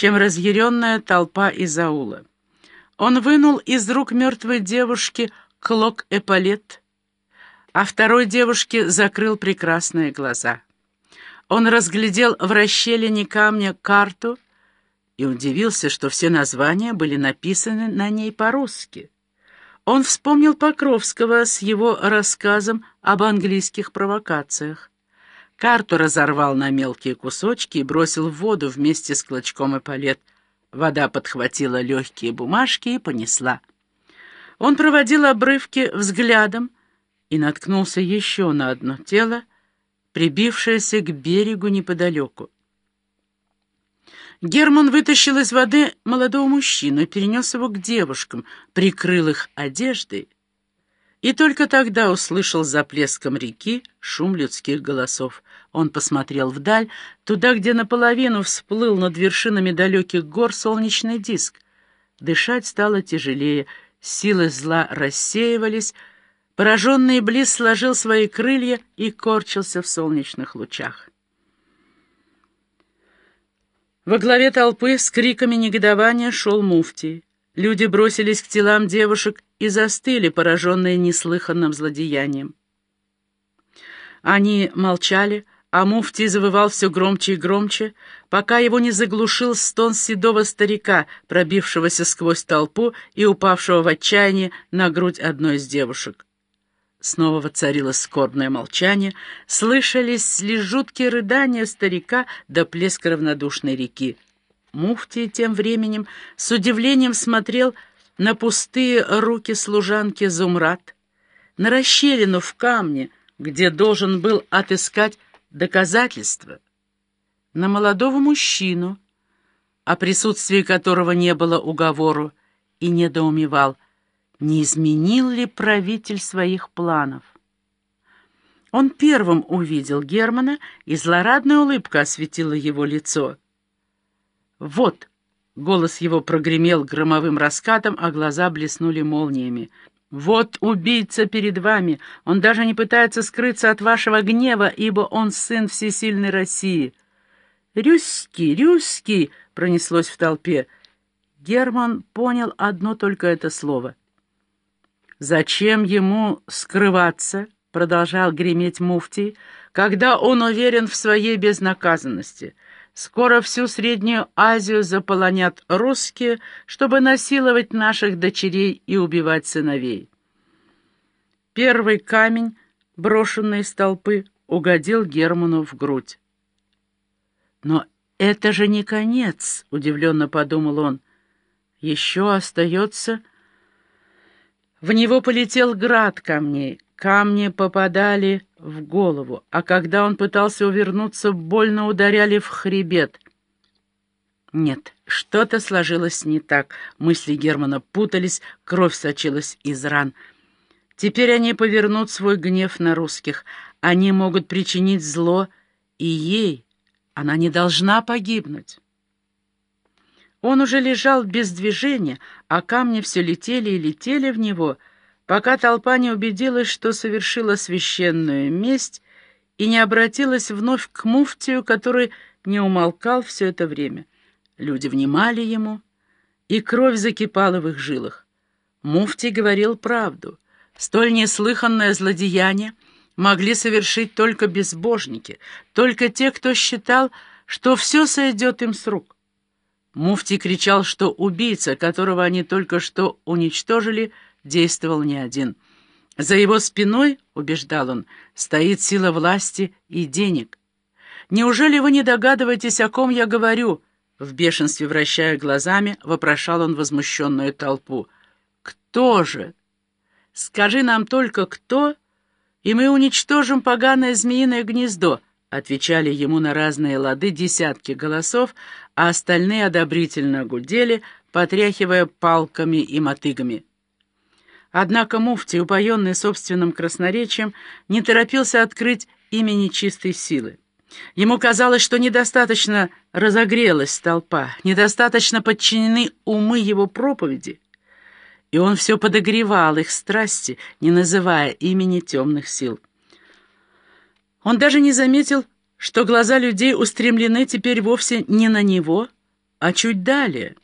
чем разъяренная толпа из аула. Он вынул из рук мертвой девушки клок эполет, а второй девушке закрыл прекрасные глаза. Он разглядел в расщелине камня карту и удивился, что все названия были написаны на ней по-русски. Он вспомнил Покровского с его рассказом об английских провокациях. Карту разорвал на мелкие кусочки и бросил в воду вместе с клочком эполет. Вода подхватила легкие бумажки и понесла. Он проводил обрывки взглядом и наткнулся еще на одно тело, прибившееся к берегу неподалеку. Герман вытащил из воды молодого мужчину и перенес его к девушкам, прикрыл их одеждой, и только тогда услышал за плеском реки шум людских голосов. Он посмотрел вдаль, туда, где наполовину всплыл над вершинами далеких гор солнечный диск. Дышать стало тяжелее, силы зла рассеивались, пораженный Близ сложил свои крылья и корчился в солнечных лучах. Во главе толпы с криками негодования шел муфтий. Люди бросились к телам девушек и застыли, пораженные неслыханным злодеянием. Они молчали, а муфтий завывал все громче и громче, пока его не заглушил стон седого старика, пробившегося сквозь толпу и упавшего в отчаянии на грудь одной из девушек. Снова воцарилось скорбное молчание, слышались лишь жуткие рыдания старика до плеск равнодушной реки. Муфтий тем временем с удивлением смотрел на пустые руки служанки Зумрат, на расщелину в камне, где должен был отыскать доказательства, на молодого мужчину, о присутствии которого не было уговору, и недоумевал — не изменил ли правитель своих планов. Он первым увидел Германа, и злорадная улыбка осветила его лицо. «Вот!» — голос его прогремел громовым раскатом, а глаза блеснули молниями. «Вот убийца перед вами! Он даже не пытается скрыться от вашего гнева, ибо он сын всесильной России!» «Рюски! Рюски!» — пронеслось в толпе. Герман понял одно только это слово. «Зачем ему скрываться?» — продолжал греметь муфтий, «когда он уверен в своей безнаказанности. Скоро всю Среднюю Азию заполонят русские, чтобы насиловать наших дочерей и убивать сыновей». Первый камень, брошенный из толпы, угодил Герману в грудь. «Но это же не конец», — удивленно подумал он. «Еще остается...» В него полетел град камней. Камни попадали в голову, а когда он пытался увернуться, больно ударяли в хребет. Нет, что-то сложилось не так. Мысли Германа путались, кровь сочилась из ран. Теперь они повернут свой гнев на русских. Они могут причинить зло и ей. Она не должна погибнуть. Он уже лежал без движения, а камни все летели и летели в него, пока толпа не убедилась, что совершила священную месть и не обратилась вновь к муфтию, который не умолкал все это время. Люди внимали ему, и кровь закипала в их жилах. Муфтий говорил правду. Столь неслыханное злодеяние могли совершить только безбожники, только те, кто считал, что все сойдет им с рук. Муфти кричал, что убийца, которого они только что уничтожили, действовал не один. За его спиной, убеждал он, стоит сила власти и денег. «Неужели вы не догадываетесь, о ком я говорю?» В бешенстве, вращая глазами, вопрошал он возмущенную толпу. «Кто же? Скажи нам только, кто, и мы уничтожим поганое змеиное гнездо», отвечали ему на разные лады десятки голосов, а остальные одобрительно гудели, потряхивая палками и мотыгами. Однако муфти, упоенный собственным красноречием, не торопился открыть имени чистой силы. Ему казалось, что недостаточно разогрелась толпа, недостаточно подчинены умы его проповеди, и он все подогревал их страсти, не называя имени темных сил. Он даже не заметил, что глаза людей устремлены теперь вовсе не на него, А чуть далее...